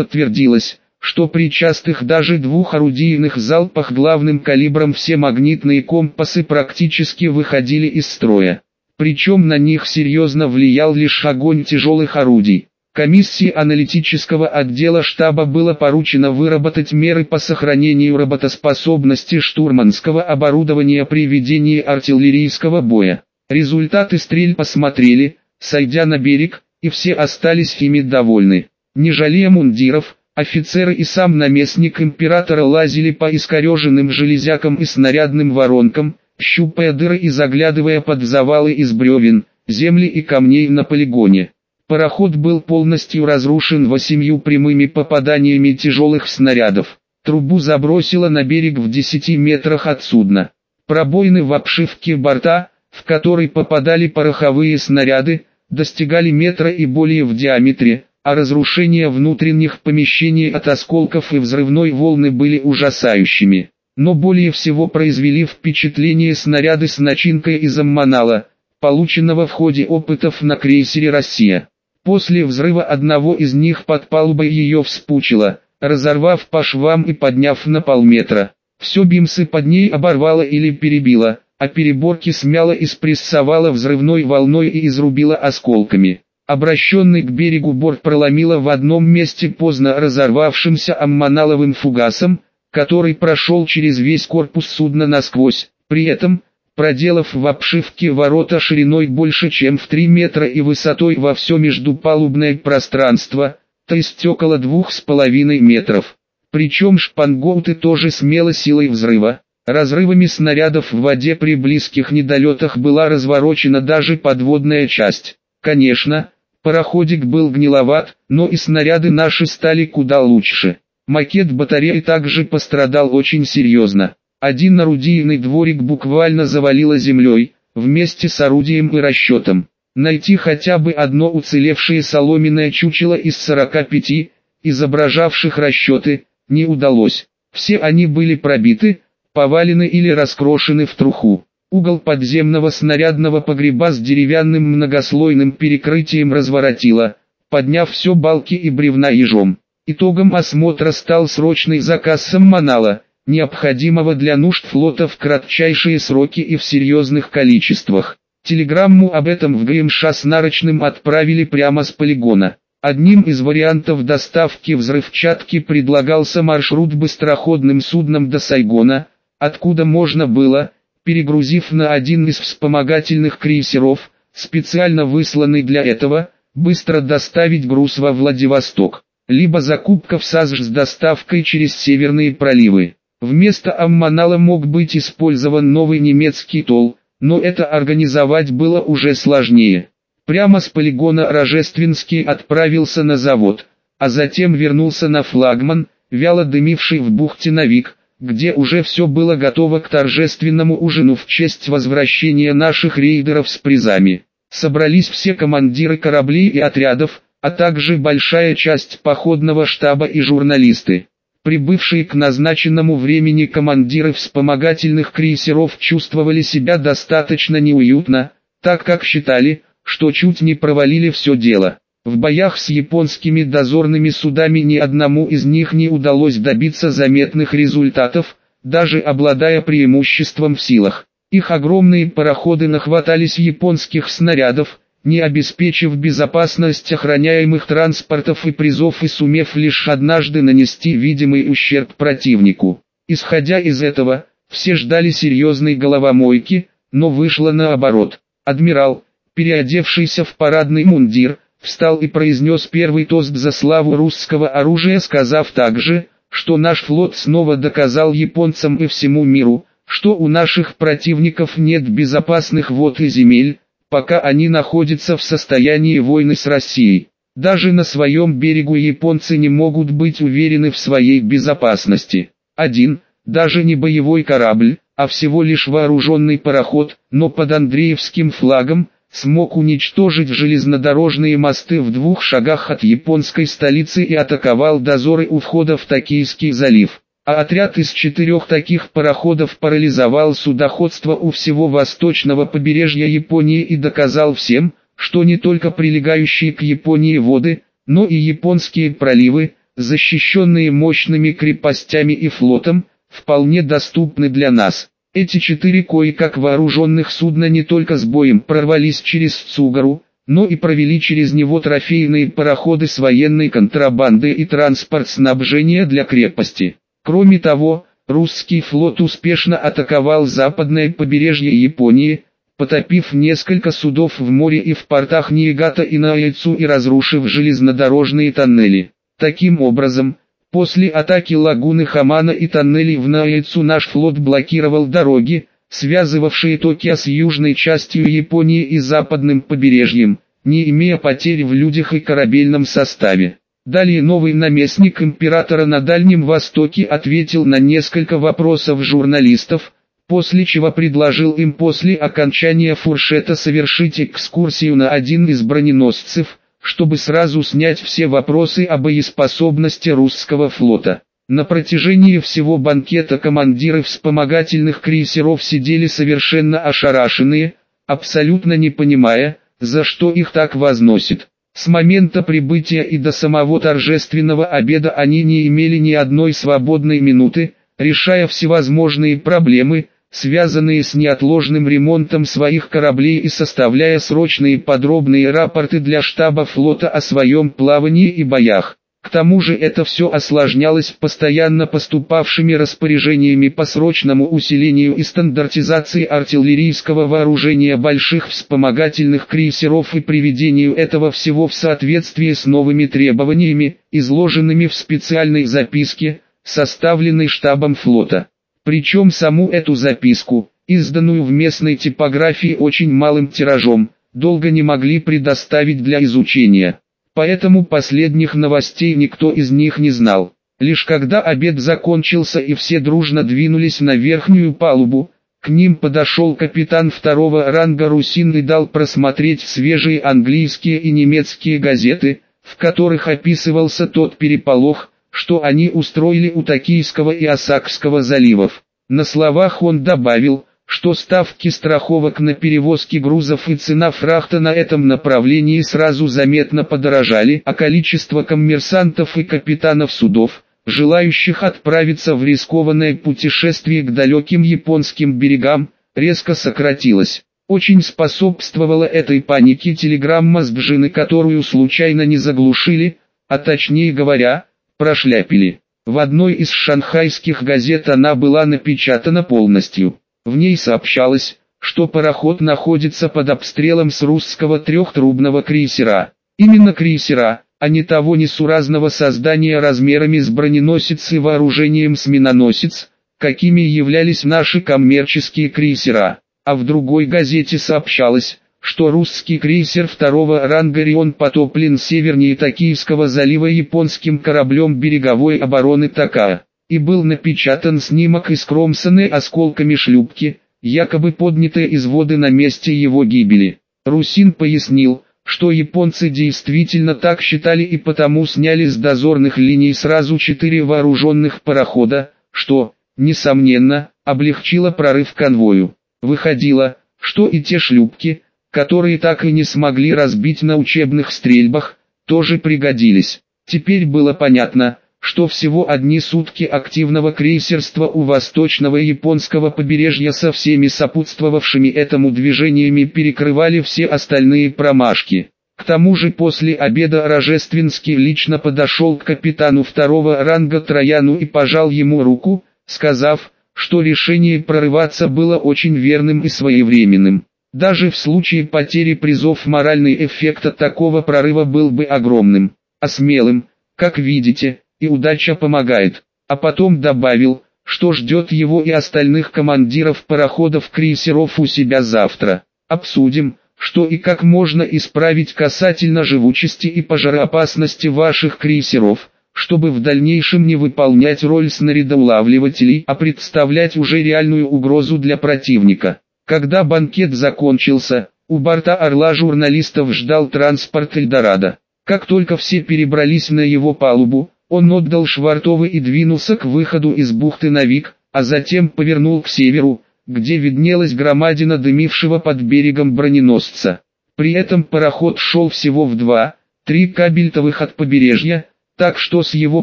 подтвердилось, что при частых даже двух орудийных залпах главным калибром все магнитные компасы практически выходили из строя. Причем на них серьезно влиял лишь огонь тяжелых орудий. Комиссии аналитического отдела штаба было поручено выработать меры по сохранению работоспособности штурманского оборудования при ведении артиллерийского боя. Результаты стрель посмотрели, сойдя на берег, и все остались ими довольны. Не жалея мундиров, офицеры и сам наместник императора лазили по искореженным железякам и снарядным воронкам, щупая дыры и заглядывая под завалы из бревен, земли и камней на полигоне. Пароход был полностью разрушен восемью прямыми попаданиями тяжелых снарядов. Трубу забросило на берег в 10 метрах от судна. Пробоины в обшивке борта, в который попадали пороховые снаряды, достигали метра и более в диаметре, а разрушения внутренних помещений от осколков и взрывной волны были ужасающими. Но более всего произвели впечатление снаряды с начинкой из аммонала, полученного в ходе опытов на крейсере «Россия». После взрыва одного из них под палубой ее вспучило, разорвав по швам и подняв на полметра. Все бимсы под ней оборвало или перебило, а переборки смяло и спрессовало взрывной волной и изрубило осколками. Обращенный к берегу борт проломило в одном месте поздно разорвавшимся аммоналовым фугасом, который прошел через весь корпус судна насквозь. При этом, проделав в обшивке ворота шириной больше чем в 3 метра и высотой во все междупалубное пространство, то есть около двух с половиной метров. Причем шпангоуты тоже смело силой взрыва. Разрывами снарядов в воде при близких недолетах была разворочена даже подводная часть. Конечно, пароходик был гниловат, но и снаряды наши стали куда лучше. Макет батареи также пострадал очень серьезно. Один орудийный дворик буквально завалило землей, вместе с орудием и расчетом. Найти хотя бы одно уцелевшее соломенное чучело из 45, изображавших расчеты, не удалось. Все они были пробиты, повалены или раскрошены в труху. Угол подземного снарядного погреба с деревянным многослойным перекрытием разворотило, подняв все балки и бревна ежом. Итогом осмотра стал срочный заказ саммонала, необходимого для нужд флота в кратчайшие сроки и в серьезных количествах. Телеграмму об этом в ГМШ с нарочным отправили прямо с полигона. Одним из вариантов доставки взрывчатки предлагался маршрут быстроходным судном до Сайгона, откуда можно было, перегрузив на один из вспомогательных крейсеров, специально высланный для этого, быстро доставить груз во Владивосток, либо закупка в САЗ с доставкой через северные проливы. Вместо Амманала мог быть использован новый немецкий ТОЛ, но это организовать было уже сложнее. Прямо с полигона Рожественский отправился на завод, а затем вернулся на флагман, вяло дымивший в бухте Навик, где уже все было готово к торжественному ужину в честь возвращения наших рейдеров с призами. Собрались все командиры кораблей и отрядов, а также большая часть походного штаба и журналисты. Прибывшие к назначенному времени командиры вспомогательных крейсеров чувствовали себя достаточно неуютно, так как считали, что чуть не провалили все дело. В боях с японскими дозорными судами ни одному из них не удалось добиться заметных результатов, даже обладая преимуществом в силах. Их огромные пароходы нахватались японских снарядов, не обеспечив безопасность охраняемых транспортов и призов и сумев лишь однажды нанести видимый ущерб противнику. Исходя из этого, все ждали серьезной головомойки, но вышло наоборот. Адмирал, переодевшийся в парадный мундир, встал и произнес первый тост за славу русского оружия, сказав также, что наш флот снова доказал японцам и всему миру, что у наших противников нет безопасных вод и земель, пока они находятся в состоянии войны с Россией. Даже на своем берегу японцы не могут быть уверены в своей безопасности. Один, даже не боевой корабль, а всего лишь вооруженный пароход, но под Андреевским флагом, смог уничтожить железнодорожные мосты в двух шагах от японской столицы и атаковал дозоры у входа в Токийский залив. А отряд из четырех таких пароходов парализовал судоходство у всего восточного побережья Японии и доказал всем, что не только прилегающие к Японии воды, но и японские проливы, защищенные мощными крепостями и флотом, вполне доступны для нас. Эти четыре кое-как вооруженных судна не только с боем прорвались через Цугару, но и провели через него трофейные пароходы с военной контрабандой и транспорт снабжения для крепости. Кроме того, русский флот успешно атаковал западное побережье Японии, потопив несколько судов в море и в портах Ниигата и Наэцу и разрушив железнодорожные тоннели. Таким образом, после атаки лагуны Хамана и тоннелей в Наэцу наш флот блокировал дороги, связывавшие Токио с южной частью Японии и западным побережьем, не имея потерь в людях и корабельном составе. Далее новый наместник императора на Дальнем Востоке ответил на несколько вопросов журналистов, после чего предложил им после окончания фуршета совершить экскурсию на один из броненосцев, чтобы сразу снять все вопросы о боеспособности русского флота. На протяжении всего банкета командиры вспомогательных крейсеров сидели совершенно ошарашенные, абсолютно не понимая, за что их так возносит. С момента прибытия и до самого торжественного обеда они не имели ни одной свободной минуты, решая всевозможные проблемы, связанные с неотложным ремонтом своих кораблей и составляя срочные подробные рапорты для штаба флота о своем плавании и боях. К тому же это все осложнялось постоянно поступавшими распоряжениями по срочному усилению и стандартизации артиллерийского вооружения больших вспомогательных крейсеров и приведению этого всего в соответствие с новыми требованиями, изложенными в специальной записке, составленной штабом флота. Причем саму эту записку, изданную в местной типографии очень малым тиражом, долго не могли предоставить для изучения. Поэтому последних новостей никто из них не знал. Лишь когда обед закончился и все дружно двинулись на верхнюю палубу, к ним подошел капитан второго ранга Русин и дал просмотреть свежие английские и немецкие газеты, в которых описывался тот переполох, что они устроили у Токийского и Осакского заливов. На словах он добавил, что ставки страховок на перевозки грузов и цена фрахта на этом направлении сразу заметно подорожали, а количество коммерсантов и капитанов судов, желающих отправиться в рискованное путешествие к далеким японским берегам, резко сократилось. Очень способствовала этой панике телеграмма с Бжины, которую случайно не заглушили, а точнее говоря, прошляпили. В одной из шанхайских газет она была напечатана полностью. В ней сообщалось, что пароход находится под обстрелом с русского трехтрубного крейсера. Именно крейсера, а не того несуразного создания размерами с броненосец и вооружением с миноносец, какими являлись наши коммерческие крейсера. А в другой газете сообщалось, что русский крейсер второго ранга Рион потоплен севернее Токийского залива японским кораблем береговой обороны Такаа и был напечатан снимок искромсанной осколками шлюпки, якобы поднятой из воды на месте его гибели. Русин пояснил, что японцы действительно так считали и потому сняли с дозорных линий сразу четыре вооруженных парохода, что, несомненно, облегчило прорыв конвою. Выходило, что и те шлюпки, которые так и не смогли разбить на учебных стрельбах, тоже пригодились. Теперь было понятно, что всего одни сутки активного крейсерства у восточного японского побережья со всеми сопутствовавшими этому движениями перекрывали все остальные промашки. К тому же после обеда Рожественский лично подошел к капитану второго ранга Трояну и пожал ему руку, сказав, что решение прорываться было очень верным и своевременным. Даже в случае потери призов моральный эффект от такого прорыва был бы огромным, а смелым, как видите, и удача помогает. А потом добавил, что ждет его и остальных командиров пароходов-крейсеров у себя завтра. Обсудим, что и как можно исправить касательно живучести и пожароопасности ваших крейсеров, чтобы в дальнейшем не выполнять роль снарядоулавливателей, а представлять уже реальную угрозу для противника. Когда банкет закончился, у борта «Орла» журналистов ждал транспорт «Эльдорадо». Как только все перебрались на его палубу, он отдал швартовы и двинулся к выходу из бухты Навик, а затем повернул к северу, где виднелась громадина дымившего под берегом броненосца. При этом пароход шел всего в два, три кабельтовых от побережья, так что с его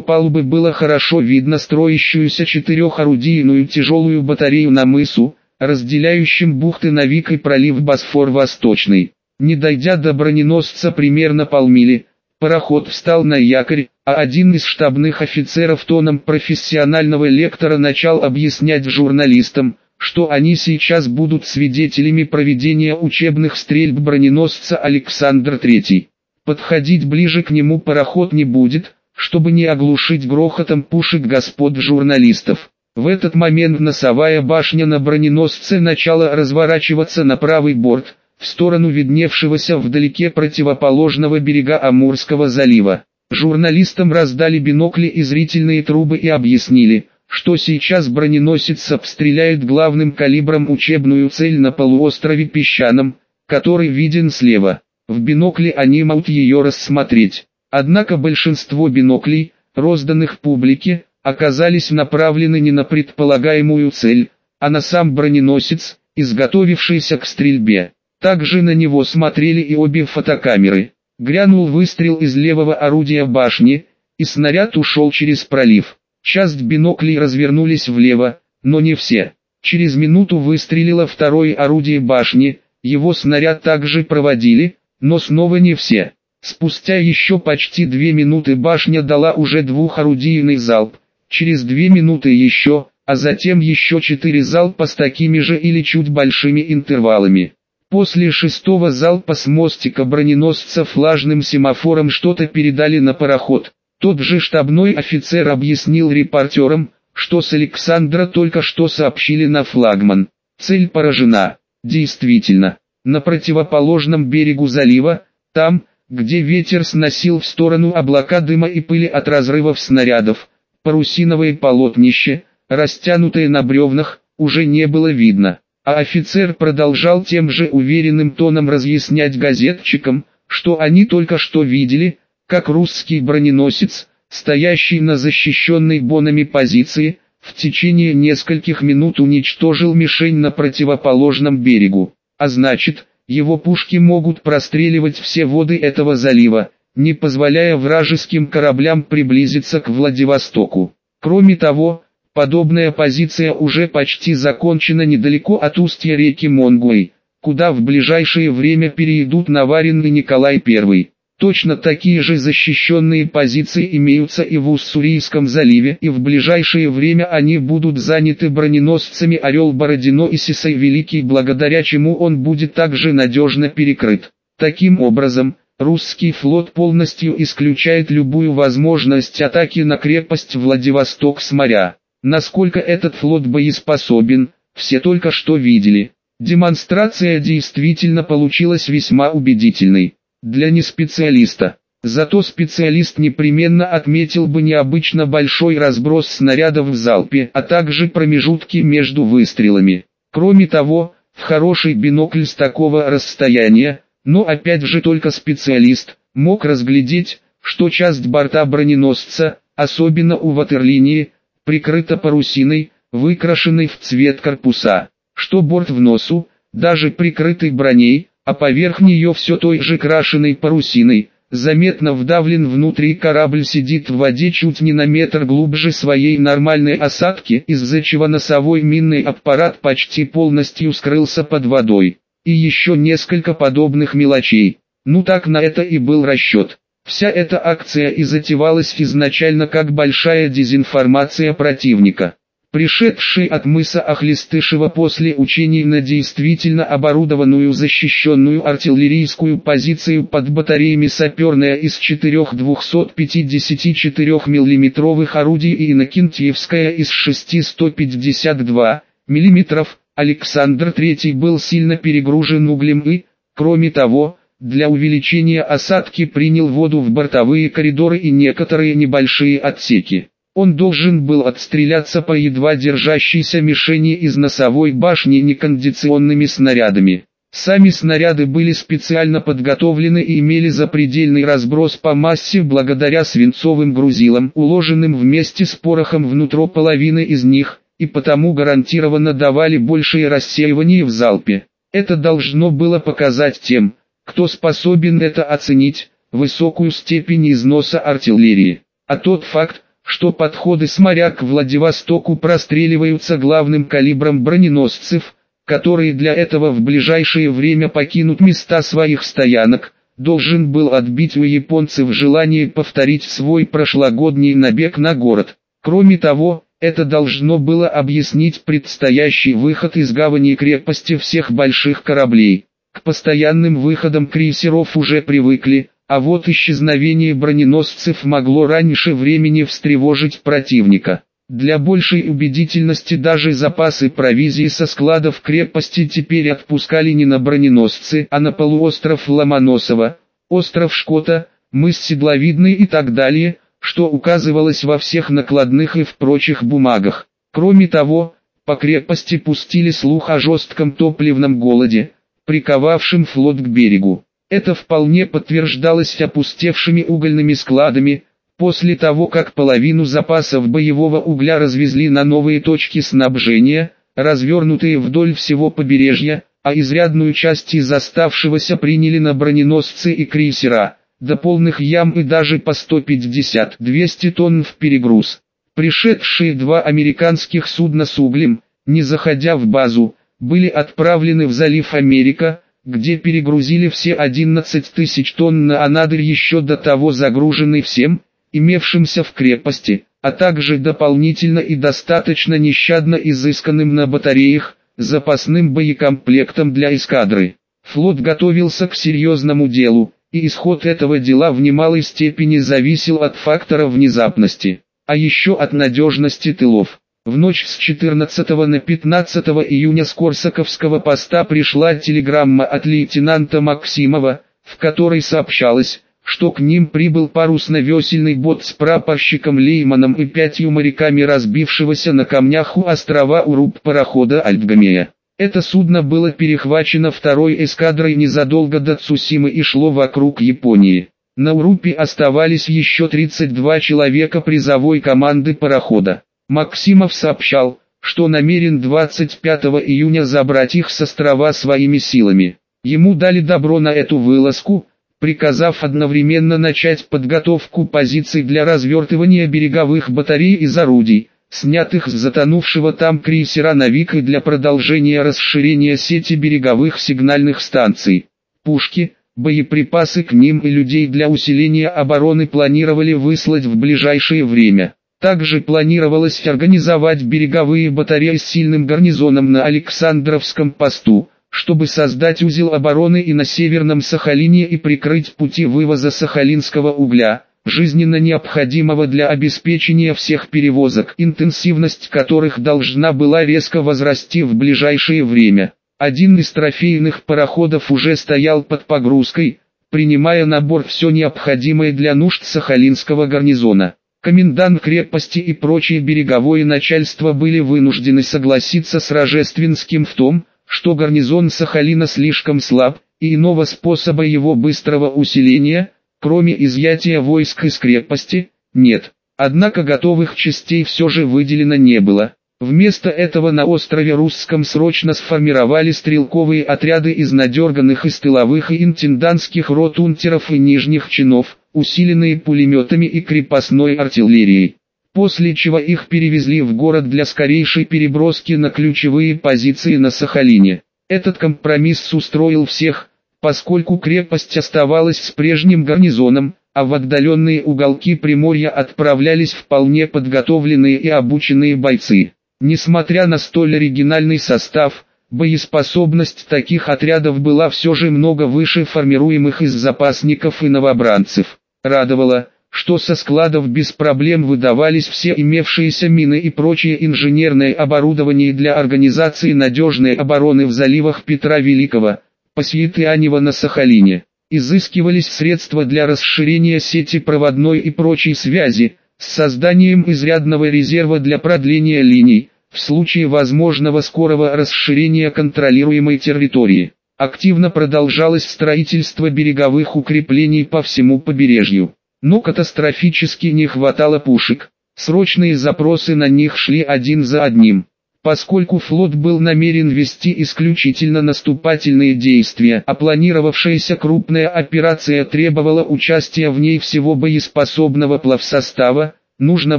палубы было хорошо видно строящуюся четырехорудийную тяжелую батарею на мысу, разделяющим бухты Навик и пролив Босфор-Восточный. Не дойдя до броненосца примерно полмили, пароход встал на якорь, а один из штабных офицеров тоном профессионального лектора начал объяснять журналистам, что они сейчас будут свидетелями проведения учебных стрельб броненосца Александр III. Подходить ближе к нему пароход не будет, чтобы не оглушить грохотом пушек господ журналистов. В этот момент носовая башня на броненосце начала разворачиваться на правый борт, в сторону видневшегося вдалеке противоположного берега Амурского залива. Журналистам раздали бинокли и зрительные трубы и объяснили, что сейчас броненосец обстреляет главным калибром учебную цель на полуострове Песчаном, который виден слева. В бинокле они могут ее рассмотреть. Однако большинство биноклей, розданных публике, оказались направлены не на предполагаемую цель, а на сам броненосец, изготовившийся к стрельбе. Также на него смотрели и обе фотокамеры. Грянул выстрел из левого орудия башни, и снаряд ушел через пролив. Часть биноклей развернулись влево, но не все. Через минуту выстрелило второе орудие башни, его снаряд также проводили, но снова не все. Спустя еще почти две минуты башня дала уже двухорудийный залп, через две минуты еще, а затем еще четыре залпа с такими же или чуть большими интервалами. После шестого залпа с мостика броненосца флажным семафором что-то передали на пароход. Тот же штабной офицер объяснил репортерам, что с Александра только что сообщили на флагман. Цель поражена. Действительно, на противоположном берегу залива, там, где ветер сносил в сторону облака дыма и пыли от разрывов снарядов, парусиновое полотнище, растянутое на бревнах, уже не было видно. А офицер продолжал тем же уверенным тоном разъяснять газетчикам, что они только что видели, как русский броненосец, стоящий на защищенной бонами позиции, в течение нескольких минут уничтожил мишень на противоположном берегу. А значит, его пушки могут простреливать все воды этого залива, не позволяя вражеским кораблям приблизиться к Владивостоку. Кроме того, подобная позиция уже почти закончена недалеко от устья реки Монгуэй, куда в ближайшее время перейдут Наварин Николай I. Точно такие же защищенные позиции имеются и в Уссурийском заливе, и в ближайшее время они будут заняты броненосцами «Орел Бородино» и «Сисай Великий», благодаря чему он будет также надежно перекрыт. Таким образом, русский флот полностью исключает любую возможность атаки на крепость Владивосток с моря. Насколько этот флот боеспособен, все только что видели. Демонстрация действительно получилась весьма убедительной для неспециалиста. Зато специалист непременно отметил бы необычно большой разброс снарядов в залпе, а также промежутки между выстрелами. Кроме того, в хороший бинокль с такого расстояния, но опять же только специалист, мог разглядеть, что часть борта броненосца, особенно у ватерлинии, прикрыта парусиной, выкрашенной в цвет корпуса, что борт в носу, даже прикрытый броней, а поверх нее все той же крашеной парусиной, заметно вдавлен внутри корабль сидит в воде чуть не на метр глубже своей нормальной осадки, из-за чего носовой минный аппарат почти полностью скрылся под водой. И еще несколько подобных мелочей. Ну так на это и был расчет. Вся эта акция и затевалась изначально как большая дезинформация противника. Пришедший от мыса Ахлистышева после учений на действительно оборудованную защищенную артиллерийскую позицию под батареями саперная из четырех 254 миллиметровых орудий и Иннокентьевская из 6 152 мм, Александр III был сильно перегружен углем и, кроме того, для увеличения осадки принял воду в бортовые коридоры и некоторые небольшие отсеки. Он должен был отстреляться по едва держащейся мишени из носовой башни некондиционными снарядами. Сами снаряды были специально подготовлены и имели запредельный разброс по массе благодаря свинцовым грузилам, уложенным вместе с порохом внутрь половины из них, и потому гарантированно давали большее рассеивание в залпе. Это должно было показать тем, кто способен это оценить, высокую степень износа артиллерии. а тот факт, что подходы с моря к Владивостоку простреливаются главным калибром броненосцев, которые для этого в ближайшее время покинут места своих стоянок, должен был отбить у японцев желание повторить свой прошлогодний набег на город. Кроме того, это должно было объяснить предстоящий выход из гавани крепости всех больших кораблей. К постоянным выходам крейсеров уже привыкли, а вот исчезновение броненосцев могло раньше времени встревожить противника. Для большей убедительности даже запасы провизии со складов крепости теперь отпускали не на броненосцы, а на полуостров Ломоносова, остров Шкота, мыс Седловидный и так далее, что указывалось во всех накладных и в прочих бумагах. Кроме того, по крепости пустили слух о жестком топливном голоде, приковавшем флот к берегу. Это вполне подтверждалось опустевшими угольными складами, после того как половину запасов боевого угля развезли на новые точки снабжения, развернутые вдоль всего побережья, а изрядную часть из оставшегося приняли на броненосцы и крейсера, до полных ям и даже по 150-200 тонн в перегруз. Пришедшие два американских судна с углем, не заходя в базу, были отправлены в залив Америка, где перегрузили все 11 тысяч тонн на анадырь еще до того загруженный всем, имевшимся в крепости, а также дополнительно и достаточно нещадно изысканным на батареях, запасным боекомплектом для эскадры. Флот готовился к серьезному делу, и исход этого дела в немалой степени зависел от фактора внезапности, а еще от надежности тылов. В ночь с 14 на 15 июня с Корсаковского поста пришла телеграмма от лейтенанта Максимова, в которой сообщалось, что к ним прибыл парусно-весельный бот с прапорщиком Лейманом и пятью моряками разбившегося на камнях у острова Уруб парохода Альтгамея. Это судно было перехвачено второй эскадрой незадолго до Цусимы и шло вокруг Японии. На Урупе оставались еще 32 человека призовой команды парохода. Максимов сообщал, что намерен 25 июня забрать их с острова своими силами. Ему дали добро на эту вылазку, приказав одновременно начать подготовку позиций для развертывания береговых батарей из орудий, снятых с затонувшего там крейсера «Навик» и для продолжения расширения сети береговых сигнальных станций. Пушки, боеприпасы к ним и людей для усиления обороны планировали выслать в ближайшее время. Также планировалось организовать береговые батареи с сильным гарнизоном на Александровском посту, чтобы создать узел обороны и на Северном Сахалине и прикрыть пути вывоза сахалинского угля, жизненно необходимого для обеспечения всех перевозок, интенсивность которых должна была резко возрасти в ближайшее время. Один из трофейных пароходов уже стоял под погрузкой, принимая на борт все необходимое для нужд Сахалинского гарнизона. Комендант крепости и прочее береговое начальство были вынуждены согласиться с Рожественским в том, что гарнизон Сахалина слишком слаб, и иного способа его быстрого усиления, кроме изъятия войск из крепости, нет. Однако готовых частей все же выделено не было. Вместо этого на острове Русском срочно сформировали стрелковые отряды из надерганных из тыловых и интендантских рот унтеров и нижних чинов, усиленные пулеметами и крепостной артиллерией. После чего их перевезли в город для скорейшей переброски на ключевые позиции на Сахалине. Этот компромисс устроил всех, поскольку крепость оставалась с прежним гарнизоном, а в отдаленные уголки Приморья отправлялись вполне подготовленные и обученные бойцы. Несмотря на столь оригинальный состав, боеспособность таких отрядов была все же много выше формируемых из запасников и новобранцев. Радовало, что со складов без проблем выдавались все имевшиеся мины и прочее инженерное оборудование для организации надежной обороны в заливах Петра Великого, Пасьетианева на Сахалине. Изыскивались средства для расширения сети проводной и прочей связи, с созданием изрядного резерва для продления линий, в случае возможного скорого расширения контролируемой территории. Активно продолжалось строительство береговых укреплений по всему побережью. Но катастрофически не хватало пушек. Срочные запросы на них шли один за одним. Поскольку флот был намерен вести исключительно наступательные действия, а планировавшаяся крупная операция требовала участия в ней всего боеспособного плавсостава, нужно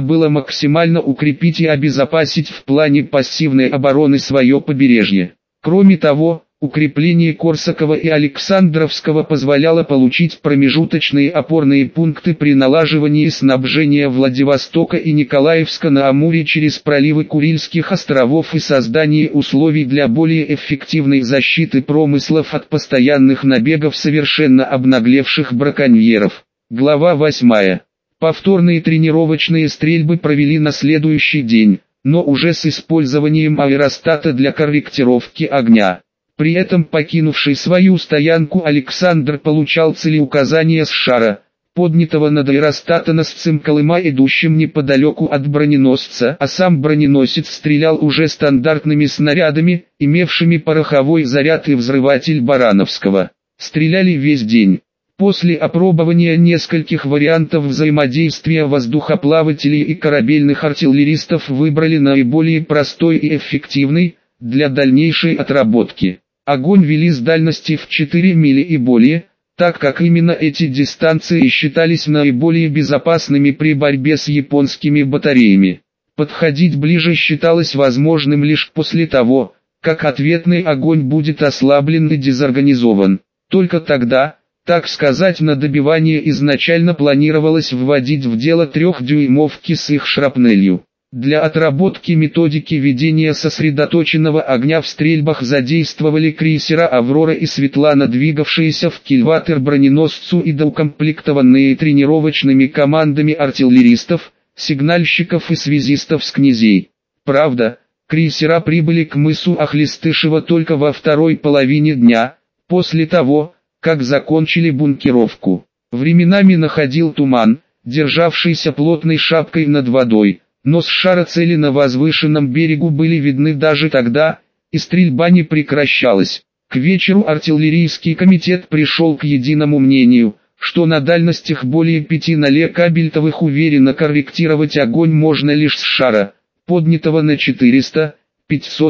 было максимально укрепить и обезопасить в плане пассивной обороны свое побережье. Кроме того, Укрепление Корсакова и Александровского позволяло получить промежуточные опорные пункты при налаживании снабжения Владивостока и Николаевска на Амуре через проливы Курильских островов и создании условий для более эффективной защиты промыслов от постоянных набегов совершенно обнаглевших браконьеров. Глава 8. Повторные тренировочные стрельбы провели на следующий день, но уже с использованием аэростата для корректировки огня. При этом покинувший свою стоянку Александр получал целеуказания с шара, поднятого над аэростатоносцем Колыма, идущим неподалеку от броненосца, а сам броненосец стрелял уже стандартными снарядами, имевшими пороховой заряд и взрыватель Барановского. Стреляли весь день. После опробования нескольких вариантов взаимодействия воздухоплавателей и корабельных артиллеристов выбрали наиболее простой и эффективный, для дальнейшей отработки. Огонь вели с дальности в 4 мили и более, так как именно эти дистанции считались наиболее безопасными при борьбе с японскими батареями. Подходить ближе считалось возможным лишь после того, как ответный огонь будет ослаблен и дезорганизован. Только тогда, так сказать на добивание изначально планировалось вводить в дело трехдюймовки с их шрапнелью. Для отработки методики ведения сосредоточенного огня в стрельбах задействовали крейсера «Аврора» и «Светлана», двигавшиеся в кильватер броненосцу и доукомплектованные тренировочными командами артиллеристов, сигнальщиков и связистов с князей. Правда, крейсера прибыли к мысу Ахлистышева только во второй половине дня, после того, как закончили бункеровку. Временами находил туман, державшийся плотной шапкой над водой но с шара цели на возвышенном берегу были видны даже тогда, и стрельба не прекращалась. К вечеру артиллерийский комитет пришел к единому мнению, что на дальностях более пяти нале кабельтовых уверенно корректировать огонь можно лишь с шара, поднятого на 400-500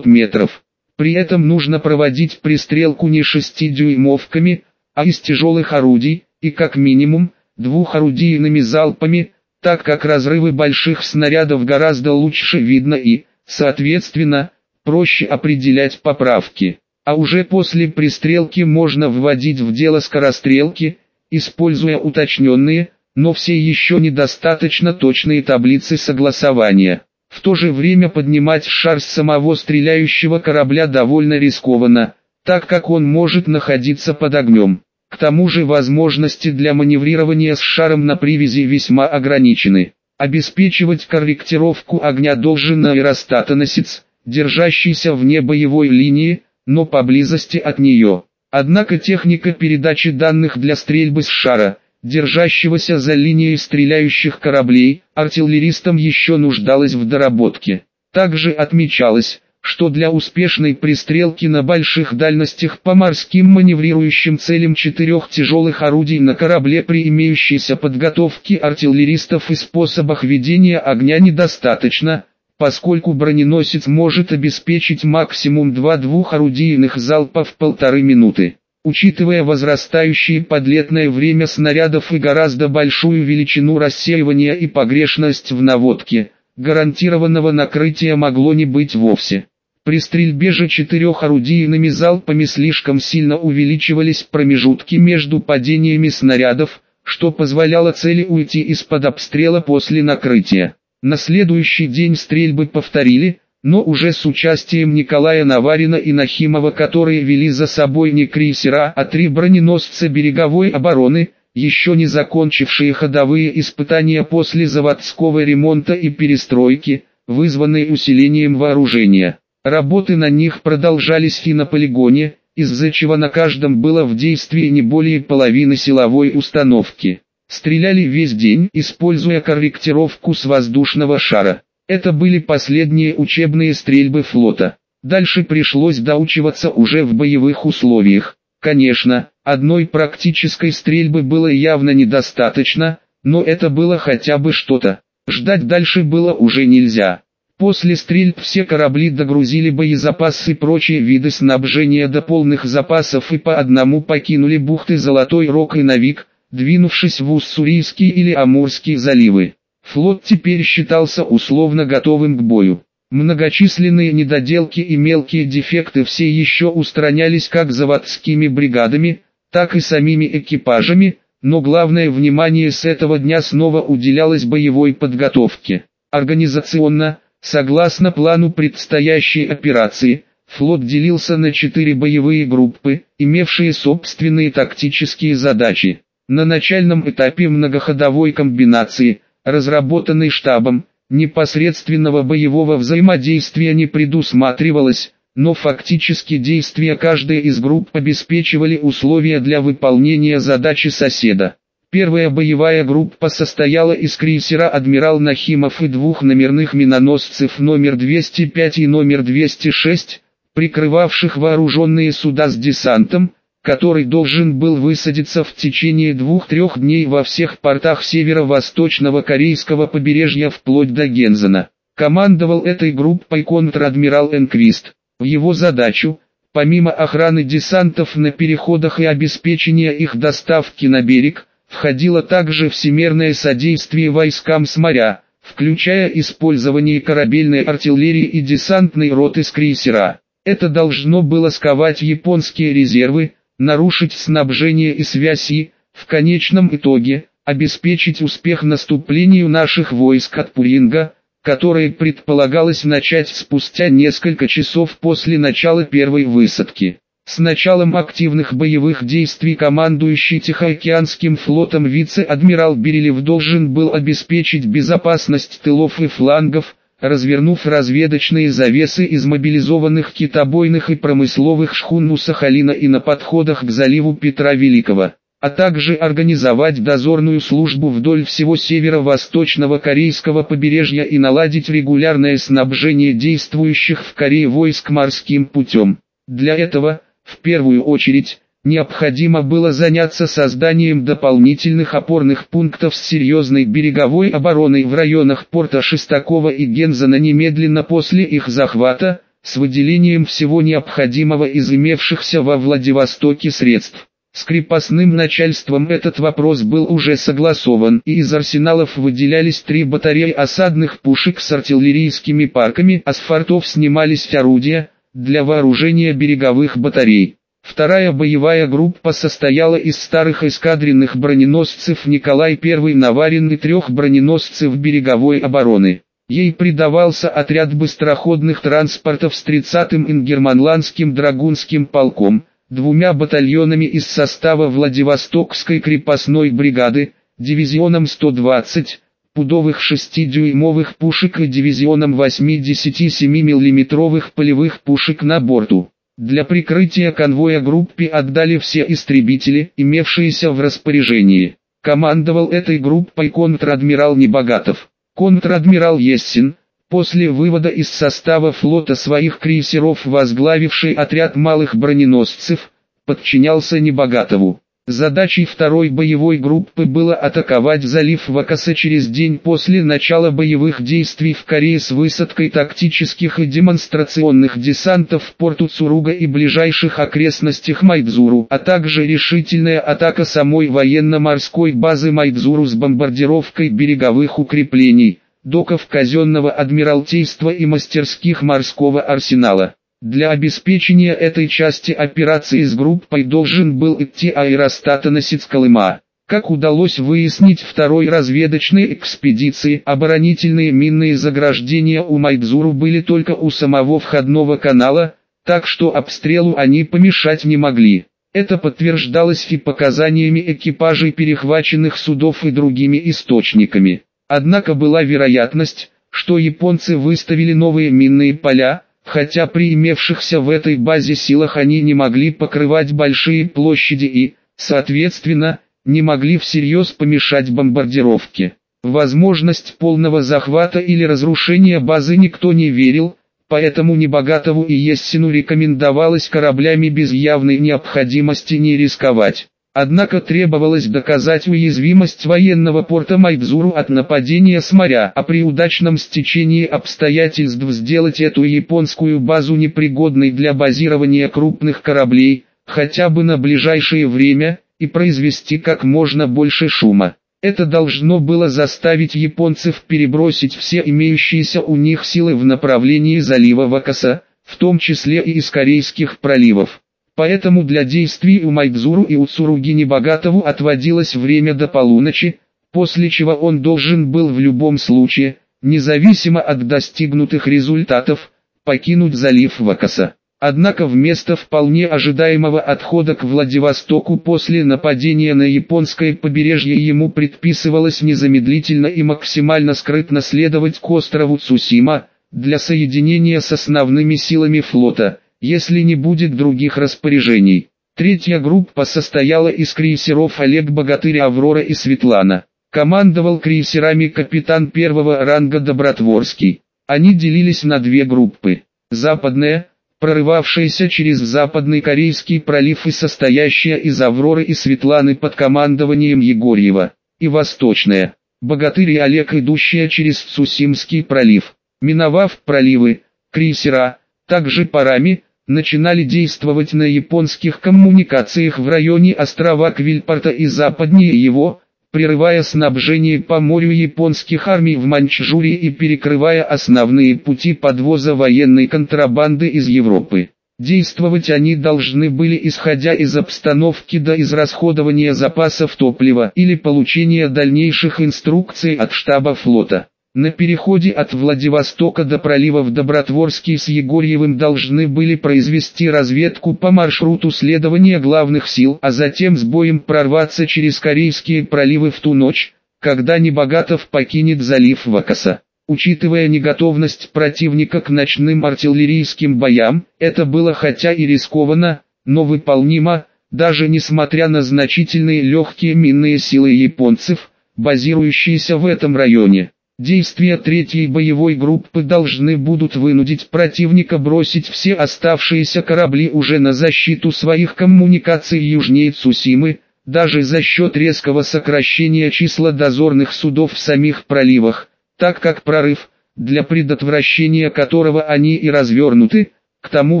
метров. При этом нужно проводить пристрелку не шестидюймовками, а из тяжелых орудий, и как минимум, двухорудийными залпами – так как разрывы больших снарядов гораздо лучше видно и, соответственно, проще определять поправки. А уже после пристрелки можно вводить в дело скорострелки, используя уточненные, но все еще недостаточно точные таблицы согласования. В то же время поднимать шар с самого стреляющего корабля довольно рискованно, так как он может находиться под огнем. К тому же возможности для маневрирования с шаром на привязи весьма ограничены. Обеспечивать корректировку огня должен аэростатоносец, держащийся вне боевой линии, но поблизости от нее. Однако техника передачи данных для стрельбы с шара, держащегося за линией стреляющих кораблей, артиллеристам еще нуждалась в доработке. Также отмечалось, что для успешной пристрелки на больших дальностях по морским маневрирующим целям четырех тяжелых орудий на корабле при имеющейся подготовке артиллеристов и способах ведения огня недостаточно, поскольку броненосец может обеспечить максимум два двухорудийных залпа в полторы минуты. Учитывая возрастающее подлетное время снарядов и гораздо большую величину рассеивания и погрешность в наводке, гарантированного накрытия могло не быть вовсе. При стрельбе же четырехорудийными залпами слишком сильно увеличивались промежутки между падениями снарядов, что позволяло цели уйти из-под обстрела после накрытия. На следующий день стрельбы повторили, но уже с участием Николая Наварина и Нахимова, которые вели за собой не крейсера, а три броненосца береговой обороны, еще не закончившие ходовые испытания после заводского ремонта и перестройки, вызванные усилением вооружения. Работы на них продолжались и на полигоне, из-за чего на каждом было в действии не более половины силовой установки. Стреляли весь день, используя корректировку с воздушного шара. Это были последние учебные стрельбы флота. Дальше пришлось доучиваться уже в боевых условиях. Конечно, одной практической стрельбы было явно недостаточно, но это было хотя бы что-то. Ждать дальше было уже нельзя. После стрельб все корабли догрузили боезапасы и прочие виды снабжения до полных запасов и по одному покинули бухты Золотой Рог и Навик, двинувшись в Уссурийский или Амурский заливы. Флот теперь считался условно готовым к бою. Многочисленные недоделки и мелкие дефекты все еще устранялись как заводскими бригадами, так и самими экипажами, но главное внимание с этого дня снова уделялось боевой подготовке. Организационно, Согласно плану предстоящей операции, флот делился на четыре боевые группы, имевшие собственные тактические задачи. На начальном этапе многоходовой комбинации, разработанной штабом, непосредственного боевого взаимодействия не предусматривалось, но фактически действия каждой из групп обеспечивали условия для выполнения задачи соседа. Первая боевая группа состояла из крейсера «Адмирал Нахимов» и двух номерных миноносцев номер 205 и номер 206, прикрывавших вооруженные суда с десантом, который должен был высадиться в течение двух-трех дней во всех портах северо-восточного корейского побережья вплоть до Гензена. Командовал этой группой контр-адмирал Энквист. В его задачу, помимо охраны десантов на переходах и обеспечения их доставки на берег, входило также всемерное содействие войскам с моря, включая использование корабельной артиллерии и десантной роты с крейсера. Это должно было сковать японские резервы, нарушить снабжение и связь и, в конечном итоге, обеспечить успех наступлению наших войск от Пуринга, которое предполагалось начать спустя несколько часов после начала первой высадки. С началом активных боевых действий командующий Тихоокеанским флотом вице-адмирал Берилев должен был обеспечить безопасность тылов и флангов, развернув разведочные завесы из мобилизованных китобойных и промысловых шхун у Сахалина и на подходах к заливу Петра Великого, а также организовать дозорную службу вдоль всего северо-восточного корейского побережья и наладить регулярное снабжение действующих в Корее войск морским путем. Для этого – в первую очередь, необходимо было заняться созданием дополнительных опорных пунктов с серьезной береговой обороной в районах порта Шестакова и Гензана немедленно после их захвата, с выделением всего необходимого из имевшихся во Владивостоке средств. С крепостным начальством этот вопрос был уже согласован и из арсеналов выделялись три батареи осадных пушек с артиллерийскими парками, а с фортов снимались орудия, для вооружения береговых батарей. Вторая боевая группа состояла из старых эскадренных броненосцев Николай I Наварин и трех броненосцев береговой обороны. Ей придавался отряд быстроходных транспортов с 30-м Ингерманландским драгунским полком, двумя батальонами из состава Владивостокской крепостной бригады, дивизионом 120, пудовых 6-дюймовых пушек и дивизионом 87 миллиметровых полевых пушек на борту. Для прикрытия конвоя группе отдали все истребители, имевшиеся в распоряжении. Командовал этой группой контр-адмирал Небогатов. Контр-адмирал Ессин, после вывода из состава флота своих крейсеров возглавивший отряд малых броненосцев, подчинялся Небогатову. Задачей второй боевой группы было атаковать залив Вакаса через день после начала боевых действий в Корее с высадкой тактических и демонстрационных десантов в порту Цуруга и ближайших окрестностях Майдзуру, а также решительная атака самой военно-морской базы Майдзуру с бомбардировкой береговых укреплений, доков казенного адмиралтейства и мастерских морского арсенала. Для обеспечения этой части операции с группой должен был идти аэростатоносец Колыма. Как удалось выяснить второй разведочной экспедиции, оборонительные минные заграждения у Майдзуру были только у самого входного канала, так что обстрелу они помешать не могли. Это подтверждалось и показаниями экипажей перехваченных судов и другими источниками. Однако была вероятность, что японцы выставили новые минные поля, хотя при имевшихся в этой базе силах они не могли покрывать большие площади и, соответственно, не могли всерьез помешать бомбардировке. возможность полного захвата или разрушения базы никто не верил, поэтому Небогатову и Ессину рекомендовалось кораблями без явной необходимости не рисковать. Однако требовалось доказать уязвимость военного порта Майдзуру от нападения с моря, а при удачном стечении обстоятельств сделать эту японскую базу непригодной для базирования крупных кораблей, хотя бы на ближайшее время, и произвести как можно больше шума. Это должно было заставить японцев перебросить все имеющиеся у них силы в направлении залива Вакаса, в том числе и из корейских проливов. Поэтому для действий у Майдзуру и у Цуруги Небогатову отводилось время до полуночи, после чего он должен был в любом случае, независимо от достигнутых результатов, покинуть залив Вакаса. Однако вместо вполне ожидаемого отхода к Владивостоку после нападения на японское побережье ему предписывалось незамедлительно и максимально скрытно следовать к острову Цусима, для соединения с основными силами флота – если не будет других распоряжений. Третья группа состояла из крейсеров Олег Богатырь Аврора и Светлана. Командовал крейсерами капитан первого ранга Добротворский. Они делились на две группы. Западная, прорывавшаяся через Западный Корейский пролив и состоящая из Авроры и Светланы под командованием Егорьева, и Восточная, Богатырь и Олег, идущая через Цусимский пролив. Миновав проливы, крейсера, также парами, начинали действовать на японских коммуникациях в районе острова Квильпорта и западнее его, прерывая снабжение по морю японских армий в Маньчжурии и перекрывая основные пути подвоза военной контрабанды из Европы. Действовать они должны были исходя из обстановки до израсходования запасов топлива или получения дальнейших инструкций от штаба флота. На переходе от Владивостока до проливов Добротворский с Егорьевым должны были произвести разведку по маршруту следования главных сил, а затем с боем прорваться через Корейские проливы в ту ночь, когда Небогатов покинет залив Вакаса. Учитывая неготовность противника к ночным артиллерийским боям, это было хотя и рискованно, но выполнимо, даже несмотря на значительные легкие минные силы японцев, базирующиеся в этом районе. Действия третьей боевой группы должны будут вынудить противника бросить все оставшиеся корабли уже на защиту своих коммуникаций южнее Цусимы, даже за счет резкого сокращения числа дозорных судов в самих проливах, так как прорыв, для предотвращения которого они и развернуты, к тому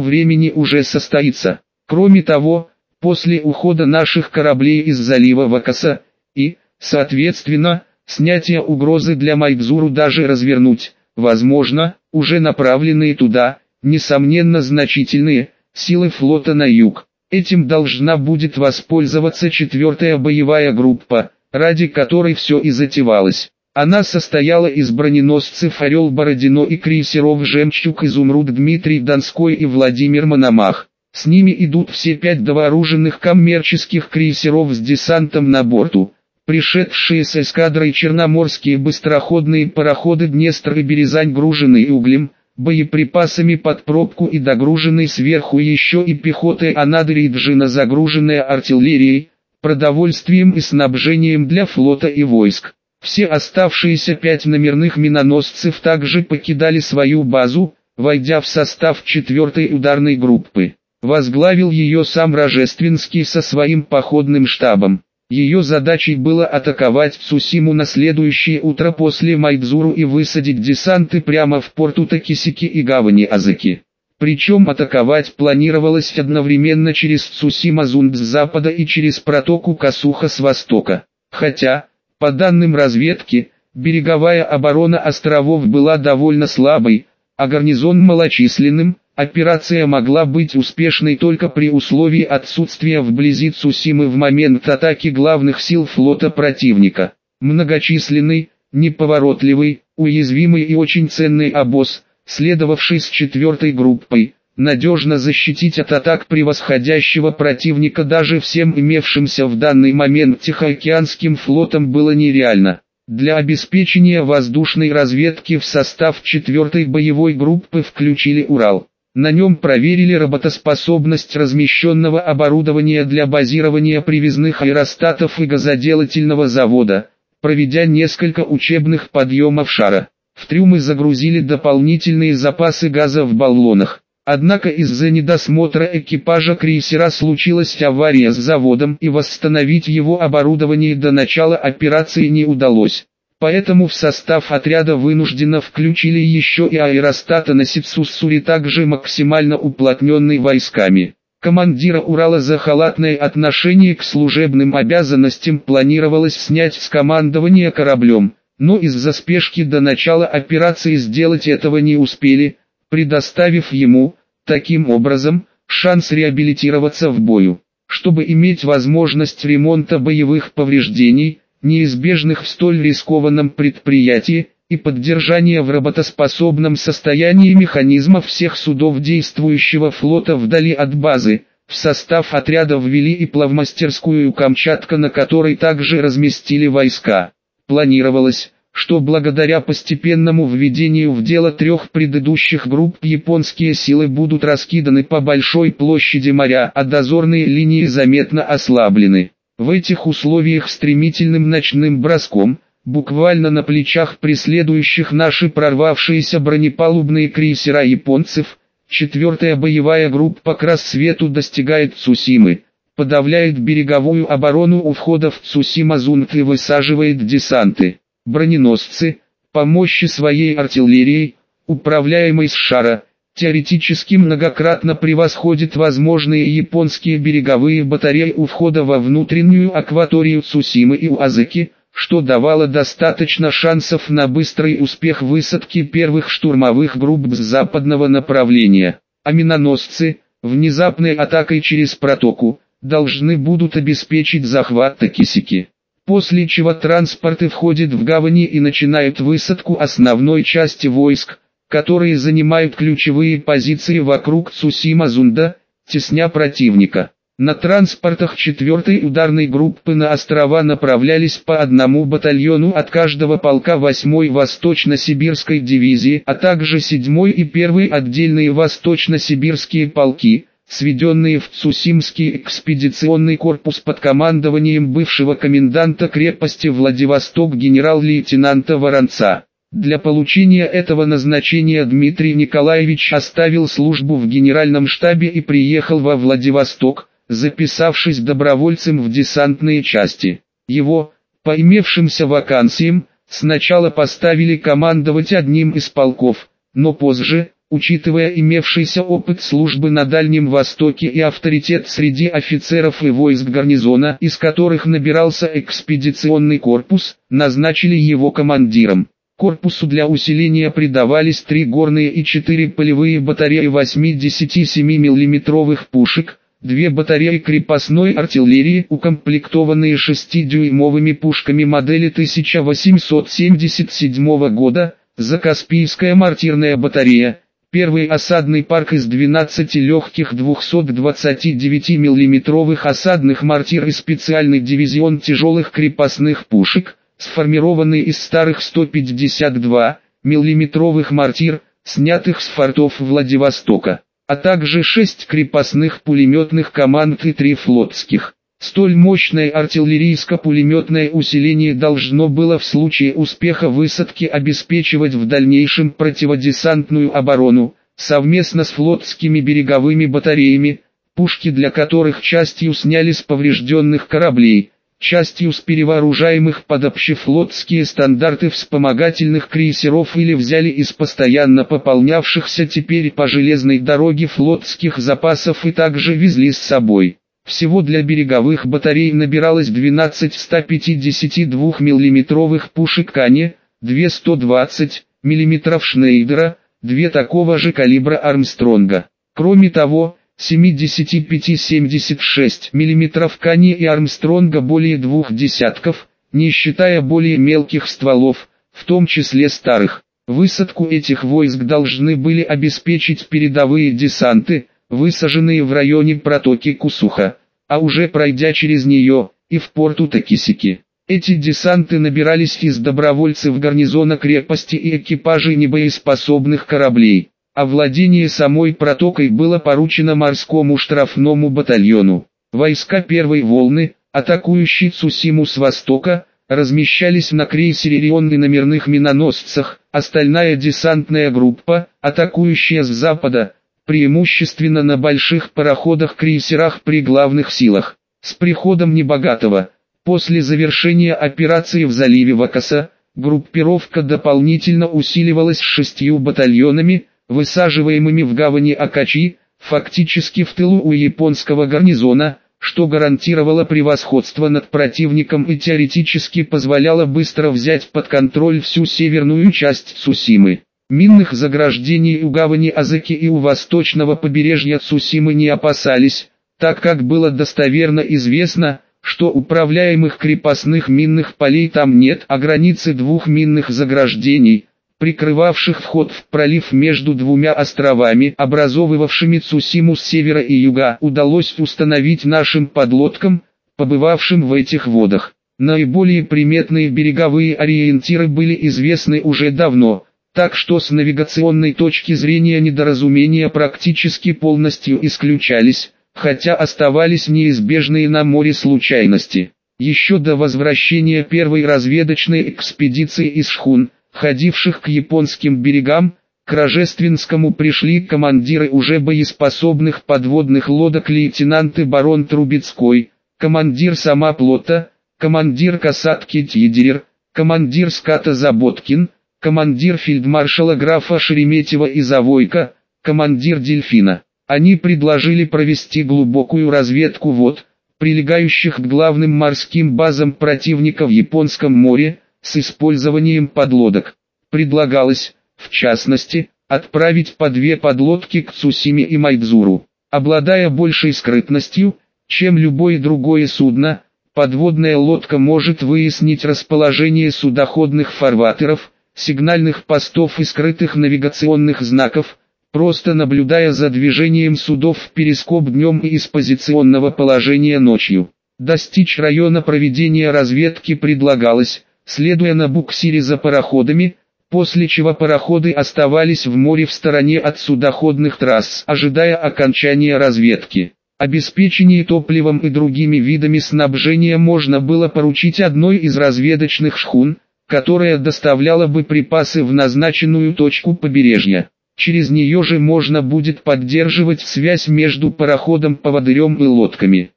времени уже состоится. Кроме того, после ухода наших кораблей из залива Вакаса, и, соответственно, снятие угрозы для Майдзуру даже развернуть, возможно, уже направленные туда, несомненно значительные, силы флота на юг. Этим должна будет воспользоваться четвертая боевая группа, ради которой все и затевалось. Она состояла из броненосцев «Орел Бородино» и крейсеров «Жемчуг Изумруд» Дмитрий Донской и Владимир Мономах. С ними идут все пять довооруженных коммерческих крейсеров с десантом на борту, Пришедшие с эскадрой черноморские быстроходные пароходы Днестр и Березань груженные углем, боеприпасами под пробку и догруженной сверху еще и пехотой Анадырь и Джина загруженная артиллерией, продовольствием и снабжением для флота и войск. Все оставшиеся пять номерных миноносцев также покидали свою базу, войдя в состав четвертой ударной группы. Возглавил ее сам Рожественский со своим походным штабом. Ее задачей было атаковать Цусиму на следующее утро после Майдзуру и высадить десанты прямо в порту Такисики и гавани Азыки. Причем атаковать планировалось одновременно через Цусима-Зунд с запада и через протоку Касуха с востока. Хотя, по данным разведки, береговая оборона островов была довольно слабой, а гарнизон малочисленным, Операция могла быть успешной только при условии отсутствия вблизи Цусимы в момент атаки главных сил флота противника. Многочисленный, неповоротливый, уязвимый и очень ценный обоз, следовавший с четвертой группой, надежно защитить от атак превосходящего противника даже всем имевшимся в данный момент Тихоокеанским флотом было нереально. Для обеспечения воздушной разведки в состав четвертой боевой группы включили Урал. На нем проверили работоспособность размещенного оборудования для базирования привязных аэростатов и газоделательного завода, проведя несколько учебных подъемов шара. В трюмы загрузили дополнительные запасы газа в баллонах. Однако из-за недосмотра экипажа крейсера случилась авария с заводом и восстановить его оборудование до начала операции не удалось. Поэтому в состав отряда вынужденно включили еще и аэростата на Сицуссури также максимально уплотненный войсками. Командира Урала за халатное отношение к служебным обязанностям планировалось снять с командования кораблем, но из-за спешки до начала операции сделать этого не успели, предоставив ему, таким образом, шанс реабилитироваться в бою. Чтобы иметь возможность ремонта боевых повреждений, неизбежных в столь рискованном предприятии, и поддержания в работоспособном состоянии механизмов всех судов действующего флота вдали от базы, в состав отряда ввели и плавмастерскую Камчатка, на которой также разместили войска. Планировалось, что благодаря постепенному введению в дело трех предыдущих групп японские силы будут раскиданы по большой площади моря, а дозорные линии заметно ослаблены. В этих условиях стремительным ночным броском, буквально на плечах преследующих наши прорвавшиеся бронепалубные крейсера японцев, четвертая боевая группа к рассвету достигает Цусимы, подавляет береговую оборону у входа в Цусима-Зунг и высаживает десанты. Броненосцы, по мощи своей артиллерии, управляемой с шара, теоретически многократно превосходит возможные японские береговые батареи у входа во внутреннюю акваторию Цусимы и Уазыки, что давало достаточно шансов на быстрый успех высадки первых штурмовых групп с западного направления. А миноносцы, внезапной атакой через протоку, должны будут обеспечить захват Токисики. После чего транспорты входят в гавани и начинают высадку основной части войск, которые занимают ключевые позиции вокруг Цусима-Зунда, тесня противника. На транспортах 4-й ударной группы на острова направлялись по одному батальону от каждого полка 8-й Восточно-Сибирской дивизии, а также 7-й и 1-й отдельные Восточно-Сибирские полки, сведенные в Цусимский экспедиционный корпус под командованием бывшего коменданта крепости Владивосток генерал-лейтенанта Воронца. Для получения этого назначения Дмитрий Николаевич оставил службу в генеральном штабе и приехал во Владивосток, записавшись добровольцем в десантные части. Его, по имевшимся вакансиям, сначала поставили командовать одним из полков, но позже, учитывая имевшийся опыт службы на Дальнем Востоке и авторитет среди офицеров и войск гарнизона, из которых набирался экспедиционный корпус, назначили его командиром. Корпусу для усиления придавались три горные и четыре полевые батареи 87 миллиметровых пушек, две батареи крепостной артиллерии, укомплектованные 6-дюймовыми пушками модели 1877 года, Закаспийская мортирная батарея, первый осадный парк из 12 легких 229 миллиметровых осадных мортир и специальный дивизион тяжелых крепостных пушек, сформированный из старых 152 миллиметровых мортир, снятых с фортов Владивостока, а также шесть крепостных пулеметных команд и три флотских. Столь мощное артиллерийско-пулеметное усиление должно было в случае успеха высадки обеспечивать в дальнейшем противодесантную оборону, совместно с флотскими береговыми батареями, пушки для которых частью сняли с поврежденных кораблей, частью с перевооружаемых под общефлотские стандарты вспомогательных крейсеров или взяли из постоянно пополнявшихся теперь по железной дороге флотских запасов и также везли с собой. Всего для береговых батарей набиралось 12 152 миллиметровых пушек Кане, 2 120 мм Шнейдера, две такого же калибра Армстронга. Кроме того, 75-76 мм Кани и Армстронга более двух десятков, не считая более мелких стволов, в том числе старых. Высадку этих войск должны были обеспечить передовые десанты, высаженные в районе протоки Кусуха, а уже пройдя через нее, и в порту Такисики. Эти десанты набирались из добровольцев гарнизона крепости и экипажей небоеспособных кораблей а владение самой протокой было поручено морскому штрафному батальону. Войска первой волны, атакующие Цусиму с востока, размещались на крейсере Рион и номерных миноносцах, остальная десантная группа, атакующая с запада, преимущественно на больших пароходах-крейсерах при главных силах. С приходом Небогатого, после завершения операции в заливе Вакаса, группировка дополнительно усиливалась шестью батальонами, высаживаемыми в гавани Акачи, фактически в тылу у японского гарнизона, что гарантировало превосходство над противником и теоретически позволяло быстро взять под контроль всю северную часть Цусимы. Минных заграждений у гавани Азаки и у восточного побережья Цусимы не опасались, так как было достоверно известно, что управляемых крепостных минных полей там нет, а границы двух минных заграждений, прикрывавших вход в пролив между двумя островами, образовывавшими Цусиму с севера и юга, удалось установить нашим подлодкам, побывавшим в этих водах. Наиболее приметные береговые ориентиры были известны уже давно, так что с навигационной точки зрения недоразумения практически полностью исключались, хотя оставались неизбежные на море случайности. Еще до возвращения первой разведочной экспедиции из Шхун, ходивших к японским берегам, к Рожественскому пришли командиры уже боеспособных подводных лодок лейтенанты барон Трубецкой, командир сама плота, командир касатки Тьедерер, командир ската Заботкин, командир фельдмаршала графа Шереметьева и Завойка, командир дельфина. Они предложили провести глубокую разведку вод, прилегающих к главным морским базам противника в Японском море, с использованием подлодок. Предлагалось, в частности, отправить по две подлодки к Цусиме и Майдзуру. Обладая большей скрытностью, чем любое другое судно, подводная лодка может выяснить расположение судоходных фарватеров, сигнальных постов и скрытых навигационных знаков, просто наблюдая за движением судов в перископ днем и из позиционного положения ночью. Достичь района проведения разведки предлагалось, следуя на буксире за пароходами, после чего пароходы оставались в море в стороне от судоходных трасс, ожидая окончания разведки. Обеспечение топливом и другими видами снабжения можно было поручить одной из разведочных шхун, которая доставляла бы припасы в назначенную точку побережья. Через нее же можно будет поддерживать связь между пароходом-поводырем и лодками.